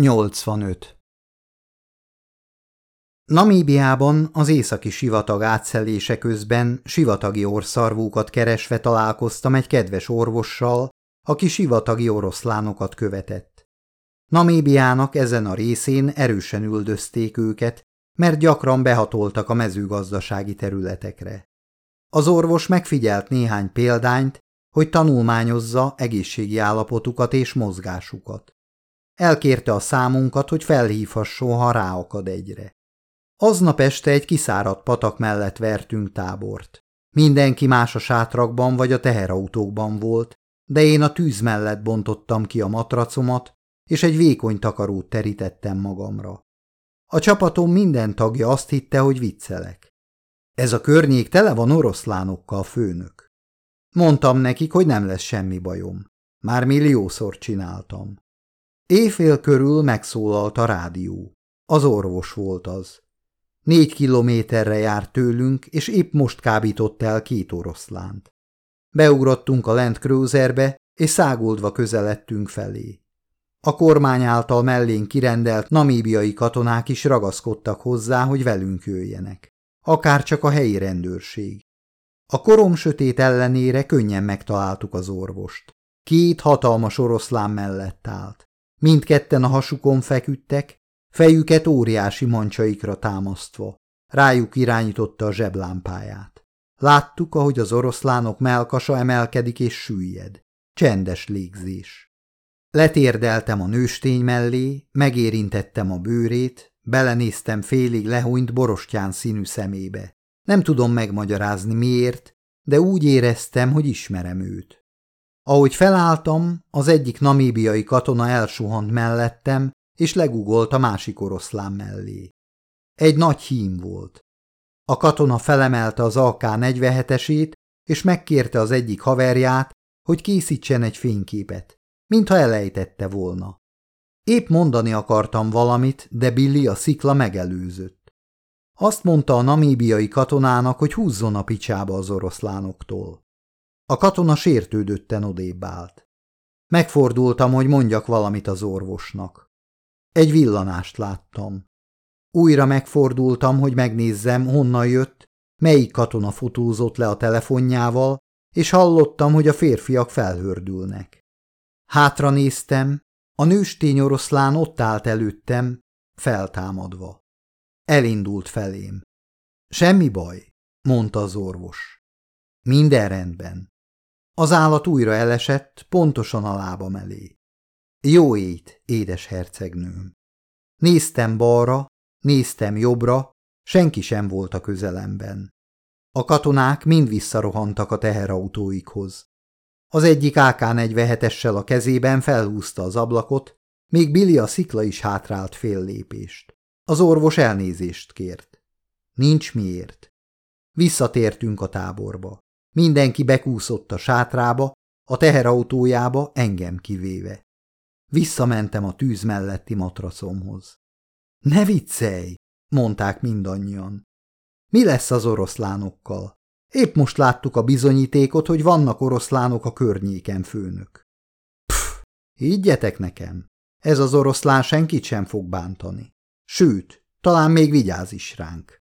85. Namíbiában az északi sivatag átszelése közben sivatagi orszarvúkat keresve találkoztam egy kedves orvossal, aki sivatagi oroszlánokat követett. Namíbiának ezen a részén erősen üldözték őket, mert gyakran behatoltak a mezőgazdasági területekre. Az orvos megfigyelt néhány példányt, hogy tanulmányozza egészségi állapotukat és mozgásukat. Elkérte a számunkat, hogy felhívhasson, ha ráakad egyre. Aznap este egy kiszáradt patak mellett vertünk tábort. Mindenki más a sátrakban vagy a teherautókban volt, de én a tűz mellett bontottam ki a matracomat, és egy vékony takarót terítettem magamra. A csapatom minden tagja azt hitte, hogy viccelek. Ez a környék tele van oroszlánokkal, főnök. Mondtam nekik, hogy nem lesz semmi bajom. Már milliószor csináltam. Éjfél körül megszólalt a rádió. Az orvos volt az. Négy kilométerre járt tőlünk, és épp most kábított el két oroszlánt. Beugrottunk a Land Cruiserbe, és száguldva közeledtünk felé. A kormány által mellénk kirendelt namíbiai katonák is ragaszkodtak hozzá, hogy velünk jöjjenek. Akár csak a helyi rendőrség. A korom sötét ellenére könnyen megtaláltuk az orvost. Két hatalmas oroszlán mellett állt. Mindketten a hasukon feküdtek, fejüket óriási mancsaikra támasztva. Rájuk irányította a zseblámpáját. Láttuk, ahogy az oroszlánok melkasa emelkedik és süllyed. Csendes légzés. Letérdeltem a nőstény mellé, megérintettem a bőrét, belenéztem félig lehúnyt borostyán színű szemébe. Nem tudom megmagyarázni miért, de úgy éreztem, hogy ismerem őt. Ahogy felálltam, az egyik namíbiai katona elsuhant mellettem, és legugolt a másik oroszlán mellé. Egy nagy hím volt. A katona felemelte az AK-47-esét, és megkérte az egyik haverját, hogy készítsen egy fényképet, mintha elejtette volna. Épp mondani akartam valamit, de Billy a szikla megelőzött. Azt mondta a namíbiai katonának, hogy húzzon a picsába az oroszlánoktól. A katona sértődötten odébb állt. Megfordultam, hogy mondjak valamit az orvosnak. Egy villanást láttam. Újra megfordultam, hogy megnézzem, honnan jött, melyik katona futózott le a telefonjával, és hallottam, hogy a férfiak felhördülnek. Hátra néztem, a nőstény oroszlán ott állt előttem, feltámadva. Elindult felém. Semmi baj, mondta az orvos. Minden rendben. Az állat újra elesett, pontosan a lábam elé. Jó ét, édes hercegnőm. Néztem balra, néztem jobbra, senki sem volt a közelemben. A katonák mind visszarohantak a teherautóikhoz. Az egyik AK-47-essel a kezében felhúzta az ablakot, még Billy a szikla is hátrált fél lépést. Az orvos elnézést kért. Nincs miért. Visszatértünk a táborba. Mindenki bekúszott a sátrába, a teherautójába engem kivéve. Visszamentem a tűz melletti matracomhoz. Ne viccelj, mondták mindannyian. Mi lesz az oroszlánokkal? Épp most láttuk a bizonyítékot, hogy vannak oroszlánok a környéken, főnök. Pff, higgyetek nekem, ez az oroszlán senkit sem fog bántani. Sőt, talán még vigyáz is ránk.